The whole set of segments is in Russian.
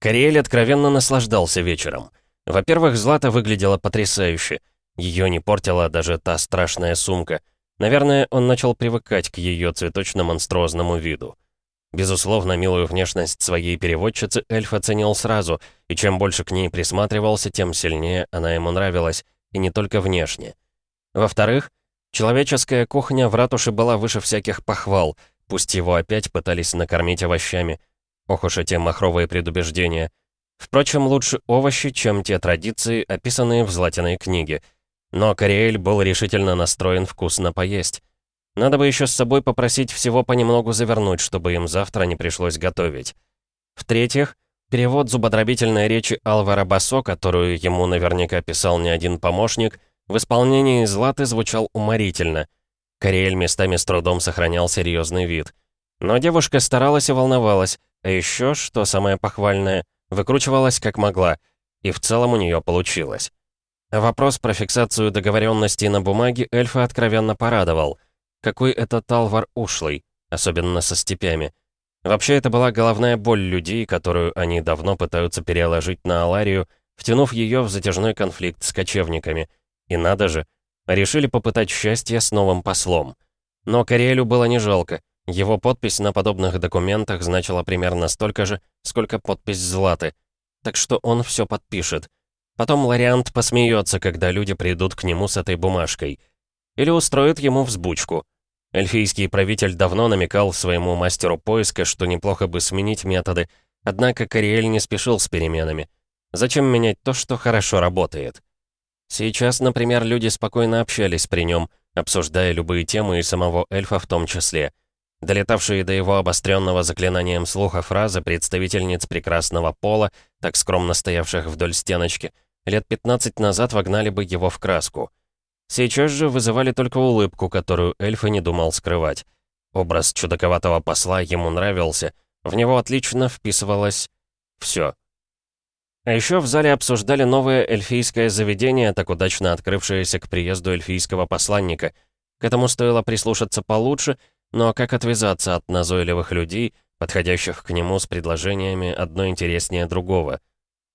Кориэль откровенно наслаждался вечером. Во-первых, Злата выглядела потрясающе. Ее не портила даже та страшная сумка. Наверное, он начал привыкать к ее цветочно-монструозному виду. Безусловно, милую внешность своей переводчицы эльф оценил сразу, и чем больше к ней присматривался, тем сильнее она ему нравилась, и не только внешне. Во-вторых, человеческая кухня в ратуше была выше всяких похвал, пусть его опять пытались накормить овощами. Ох уж эти махровые предубеждения. Впрочем, лучше овощи, чем те традиции, описанные в Златиной книге. Но Кориэль был решительно настроен вкусно поесть. Надо бы еще с собой попросить всего понемногу завернуть, чтобы им завтра не пришлось готовить. В-третьих, перевод зубодробительной речи Алвара Басо, которую ему наверняка писал не один помощник, в исполнении Златы звучал уморительно. Кориэль местами с трудом сохранял серьезный вид. Но девушка старалась и волновалась, а еще, что самое похвальное, выкручивалась как могла, и в целом у нее получилось. Вопрос про фиксацию договоренностей на бумаге эльфа откровенно порадовал — какой это Талвар ушлый, особенно со степями. Вообще, это была головная боль людей, которую они давно пытаются переложить на Аларию, втянув ее в затяжной конфликт с кочевниками. И надо же, решили попытать счастье с новым послом. Но Кориэлю было не жалко. Его подпись на подобных документах значила примерно столько же, сколько подпись Златы. Так что он все подпишет. Потом Лориант посмеется, когда люди придут к нему с этой бумажкой. Или устроит ему взбучку. Эльфийский правитель давно намекал своему мастеру поиска, что неплохо бы сменить методы, однако Кориэль не спешил с переменами. Зачем менять то, что хорошо работает? Сейчас, например, люди спокойно общались при нем, обсуждая любые темы и самого эльфа в том числе. Долетавшие до его обостренного заклинанием слуха фразы представительниц прекрасного пола, так скромно стоявших вдоль стеночки, лет 15 назад вогнали бы его в краску. Сейчас же вызывали только улыбку, которую эльф не думал скрывать. Образ чудаковатого посла ему нравился, в него отлично вписывалось все. А еще в зале обсуждали новое эльфийское заведение, так удачно открывшееся к приезду эльфийского посланника. К этому стоило прислушаться получше, но как отвязаться от назойливых людей, подходящих к нему с предложениями одно интереснее другого.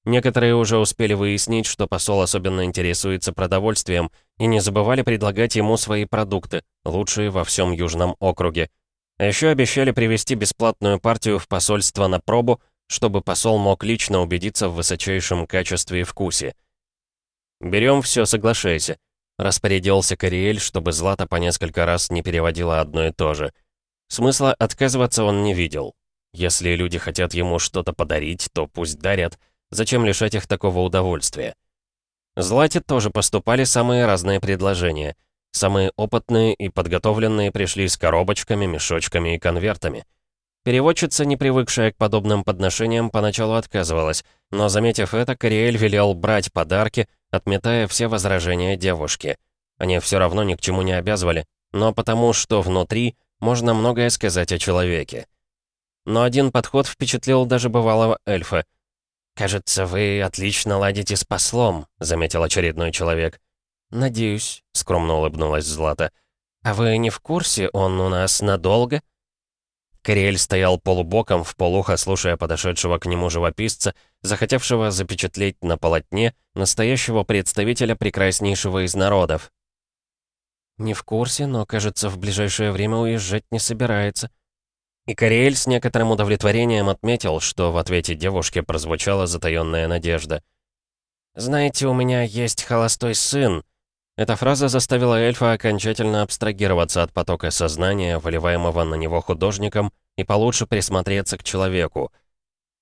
Некоторые уже успели выяснить, что посол особенно интересуется продовольствием, и не забывали предлагать ему свои продукты, лучшие во всем Южном округе. А еще обещали привезти бесплатную партию в посольство на пробу, чтобы посол мог лично убедиться в высочайшем качестве и вкусе. «Берем все, соглашайся», — распорядился Кориэль, чтобы Злата по несколько раз не переводила одно и то же. Смысла отказываться он не видел. Если люди хотят ему что-то подарить, то пусть дарят — Зачем лишать их такого удовольствия? Злате тоже поступали самые разные предложения. Самые опытные и подготовленные пришли с коробочками, мешочками и конвертами. Переводчица, не привыкшая к подобным подношениям, поначалу отказывалась, но, заметив это, Кориэль велел брать подарки, отметая все возражения девушки. Они все равно ни к чему не обязывали, но потому что внутри можно многое сказать о человеке. Но один подход впечатлил даже бывалого эльфа — «Кажется, вы отлично ладите с послом», — заметил очередной человек. «Надеюсь», — скромно улыбнулась Злата. «А вы не в курсе, он у нас надолго?» Кориэль стоял полубоком, в полухо слушая подошедшего к нему живописца, захотевшего запечатлеть на полотне настоящего представителя прекраснейшего из народов. «Не в курсе, но, кажется, в ближайшее время уезжать не собирается», и Кориэль с некоторым удовлетворением отметил, что в ответе девушки прозвучала затаённая надежда. «Знаете, у меня есть холостой сын». Эта фраза заставила эльфа окончательно абстрагироваться от потока сознания, выливаемого на него художником, и получше присмотреться к человеку.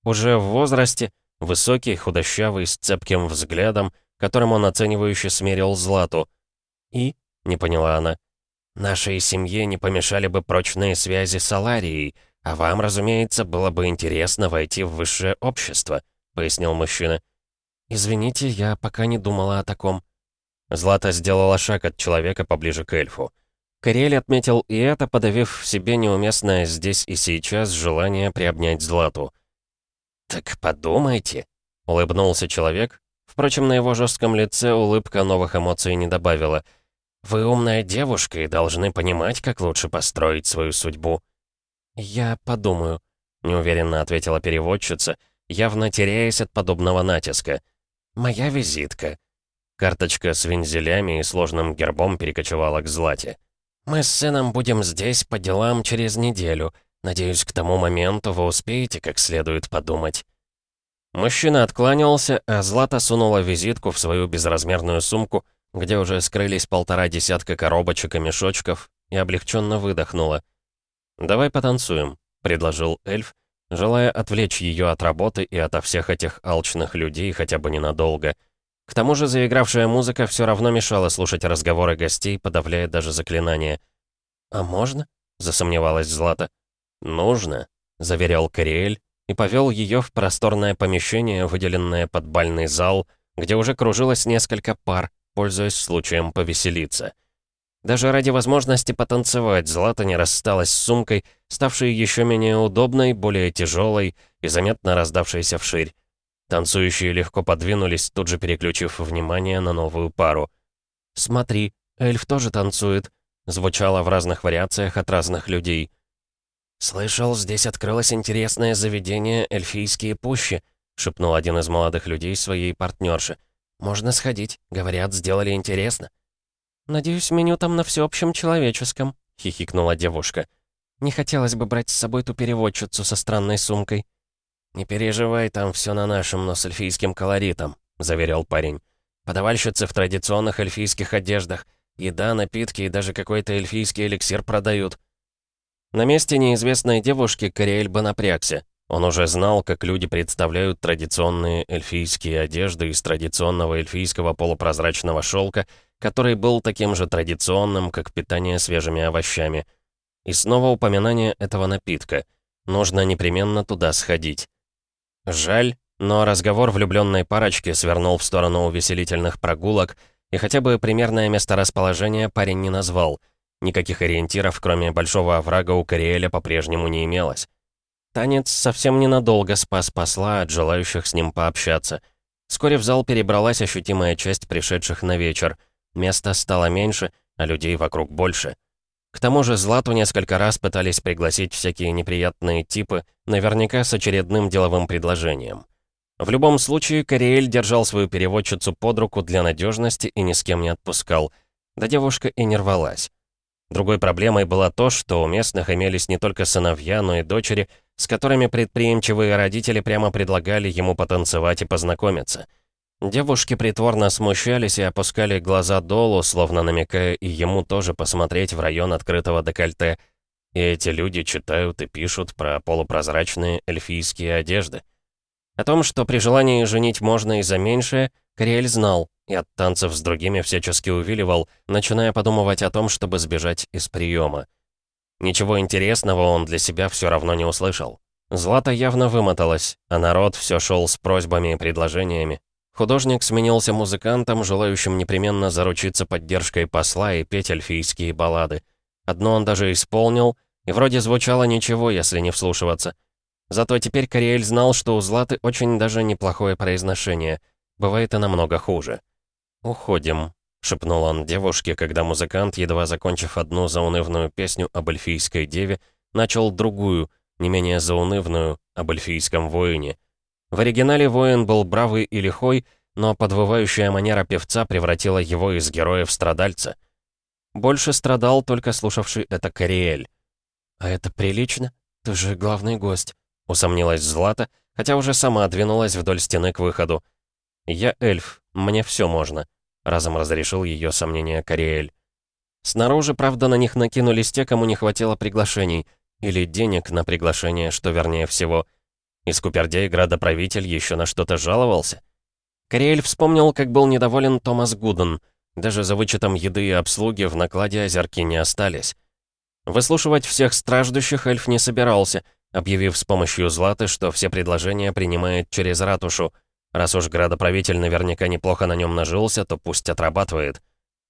Уже в возрасте, высокий, худощавый, с цепким взглядом, которым он оценивающе смерил Злату. «И?» — не поняла она. Нашей семье не помешали бы прочные связи с Аларией, а вам, разумеется, было бы интересно войти в высшее общество», — пояснил мужчина. «Извините, я пока не думала о таком». Злата сделала шаг от человека поближе к эльфу. Кориэль отметил и это, подавив в себе неуместное здесь и сейчас желание приобнять Злату. «Так подумайте», — улыбнулся человек. Впрочем, на его жестком лице улыбка новых эмоций не добавила — вы умная девушка и должны понимать, как лучше построить свою судьбу». «Я подумаю», — неуверенно ответила переводчица, явно теряясь от подобного натиска. «Моя визитка». Карточка с вензелями и сложным гербом перекочевала к Злате. «Мы с сыном будем здесь по делам через неделю. Надеюсь, к тому моменту вы успеете как следует подумать». Мужчина откланялся, а Злата сунула визитку в свою безразмерную сумку, где уже скрылись полтора десятка коробочек и мешочков, и облегченно выдохнула. «Давай потанцуем», — предложил эльф, желая отвлечь ее от работы и ото всех этих алчных людей хотя бы ненадолго. К тому же заигравшая музыка все равно мешала слушать разговоры гостей, подавляя даже заклинания. «А можно?» — засомневалась Злата. «Нужно», — заверял Кориэль и повел ее в просторное помещение, выделенное под бальный зал, где уже кружилось несколько пар, пользуясь случаем повеселиться. Даже ради возможности потанцевать Злата не рассталась с сумкой, ставшей еще менее удобной, более тяжелой и заметно раздавшейся вширь. Танцующие легко подвинулись, тут же переключив внимание на новую пару. «Смотри, эльф тоже танцует», — звучало в разных вариациях от разных людей. «Слышал, здесь открылось интересное заведение «Эльфийские пущи», — шепнул один из молодых людей своей партнерши. «Можно сходить. Говорят, сделали интересно». «Надеюсь, меню там на всеобщем человеческом», — хихикнула девушка. «Не хотелось бы брать с собой ту переводчицу со странной сумкой». «Не переживай, там все на нашем, но с эльфийским колоритом», — заверил парень. «Подавальщицы в традиционных эльфийских одеждах. Еда, напитки и даже какой-то эльфийский эликсир продают». На месте неизвестной девушки Кориэль бы напрягся. Он уже знал, как люди представляют традиционные эльфийские одежды из традиционного эльфийского полупрозрачного шелка, который был таким же традиционным, как питание свежими овощами. И снова упоминание этого напитка. Нужно непременно туда сходить. Жаль, но разговор влюбленной парочки свернул в сторону увеселительных прогулок, и хотя бы примерное месторасположение парень не назвал. Никаких ориентиров, кроме большого оврага у Кориэля, по-прежнему не имелось. Танец совсем ненадолго спас посла от желающих с ним пообщаться. Вскоре в зал перебралась ощутимая часть пришедших на вечер. Места стало меньше, а людей вокруг больше. К тому же Злату несколько раз пытались пригласить всякие неприятные типы, наверняка с очередным деловым предложением. В любом случае, Кориэль держал свою переводчицу под руку для надежности и ни с кем не отпускал. Да девушка и не рвалась. Другой проблемой было то, что у местных имелись не только сыновья, но и дочери, с которыми предприимчивые родители прямо предлагали ему потанцевать и познакомиться. Девушки притворно смущались и опускали глаза долу, словно намекая и ему тоже посмотреть в район открытого декольте. И эти люди читают и пишут про полупрозрачные эльфийские одежды. О том, что при желании женить можно и за меньшее, Кориэль знал, и от танцев с другими всячески увиливал, начиная подумывать о том, чтобы сбежать из приема. Ничего интересного он для себя все равно не услышал. Злата явно вымоталась, а народ все шел с просьбами и предложениями. Художник сменился музыкантом, желающим непременно заручиться поддержкой посла и петь эльфийские баллады. Одно он даже исполнил, и вроде звучало ничего, если не вслушиваться. Зато теперь Кориэль знал, что у Златы очень даже неплохое произношение. Бывает и намного хуже. «Уходим», — шепнул он девушке, когда музыкант, едва закончив одну заунывную песню об эльфийской деве, начал другую, не менее заунывную, об эльфийском воине. В оригинале воин был бравый и лихой, но подвывающая манера певца превратила его из героя в страдальца. Больше страдал только слушавший это Кориэль. «А это прилично? Ты же главный гость», — усомнилась Злата, хотя уже сама двинулась вдоль стены к выходу. «Я эльф, мне все можно», Разом разрешил ее сомнения Кориэль. Снаружи, правда, на них накинулись те, кому не хватило приглашений. Или денег на приглашение, что вернее всего. И скупердей градоправитель еще на что-то жаловался. Кориэль вспомнил, как был недоволен Томас Гуден. Даже за вычетом еды и обслуги в накладе озерки не остались. Выслушивать всех страждущих эльф не собирался, объявив с помощью Златы, что все предложения принимает через ратушу — Раз уж градоправитель наверняка неплохо на нем нажился, то пусть отрабатывает.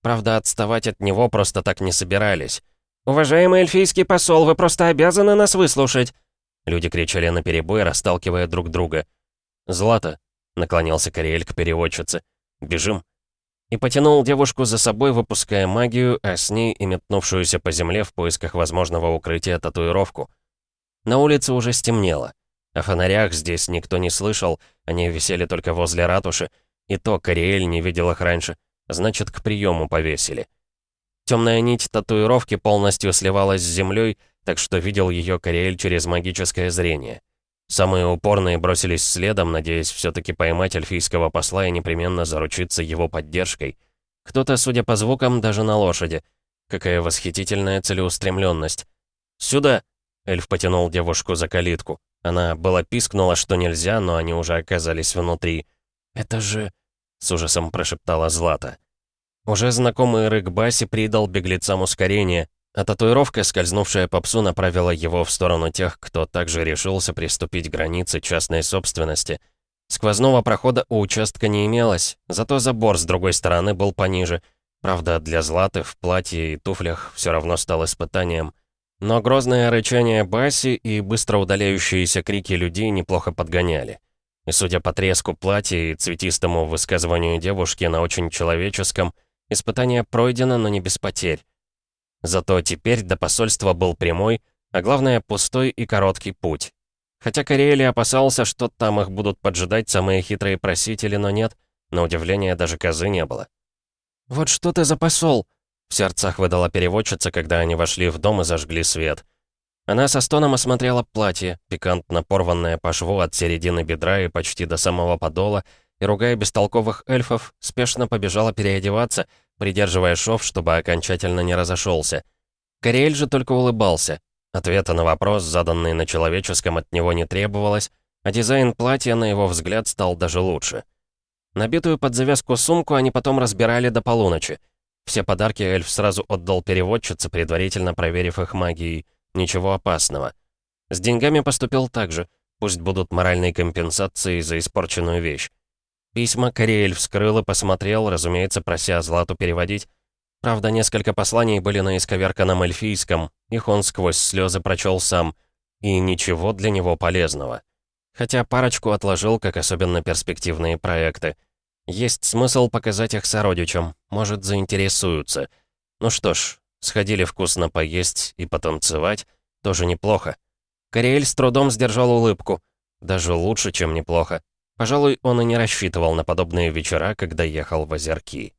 Правда, отставать от него просто так не собирались. «Уважаемый эльфийский посол, вы просто обязаны нас выслушать!» Люди кричали наперебой, расталкивая друг друга. «Злата!» — наклонился Кориэль к переводчице. «Бежим!» И потянул девушку за собой, выпуская магию, а с ней и метнувшуюся по земле в поисках возможного укрытия татуировку. На улице уже стемнело. О фонарях здесь никто не слышал, они висели только возле ратуши, и то Кориэль не видел их раньше, значит, к приему повесили. Темная нить татуировки полностью сливалась с землей, так что видел ее Кориэль через магическое зрение. Самые упорные бросились следом, надеясь все-таки поймать эльфийского посла и непременно заручиться его поддержкой. Кто-то, судя по звукам, даже на лошади. Какая восхитительная целеустремленность. «Сюда!» — эльф потянул девушку за калитку. Она была пискнула, что нельзя, но они уже оказались внутри. «Это же...» — с ужасом прошептала Злата. Уже знакомый рык Баси придал беглецам ускорение, а татуировка, скользнувшая по псу, направила его в сторону тех, кто также решился приступить к границе частной собственности. Сквозного прохода у участка не имелось, зато забор с другой стороны был пониже. Правда, для Златы в платье и туфлях все равно стал испытанием. Но грозное рычание Баси и быстро удаляющиеся крики людей неплохо подгоняли. И судя по треску платья и цветистому высказыванию девушки на очень человеческом, Испытание пройдено, но не без потерь. Зато теперь до посольства был прямой, а главное, пустой и короткий путь. Хотя Кориэли опасался, что там их будут поджидать самые хитрые просители, но нет, на удивление даже козы не было. «Вот что ты за посол?» В сердцах выдала переводчица, когда они вошли в дом и зажгли свет. Она со стоном осмотрела платье, пикантно порванное по шву от середины бедра и почти до самого подола, и, ругая бестолковых эльфов, спешно побежала переодеваться, придерживая шов, чтобы окончательно не разошелся. Кориэль же только улыбался. Ответа на вопрос, заданный на человеческом, от него не требовалось, а дизайн платья, на его взгляд, стал даже лучше. Набитую под завязку сумку они потом разбирали до полуночи. Все подарки эльф сразу отдал переводчице, предварительно проверив их магией. Ничего опасного. С деньгами поступил так же. Пусть будут моральные компенсации за испорченную вещь. Письма Кориэль вскрыл и посмотрел, разумеется, прося Злату переводить. Правда, несколько посланий были на исковерканном эльфийском, их он сквозь слезы прочел сам, и ничего для него полезного. Хотя парочку отложил как особенно перспективные проекты. Есть смысл показать их сородичам, может, заинтересуются. Ну что ж, сходили вкусно поесть и потанцевать, тоже неплохо. Кориэль с трудом сдержал улыбку. Даже лучше, чем неплохо. Пожалуй, он и не рассчитывал на подобные вечера, когда ехал в Озерки.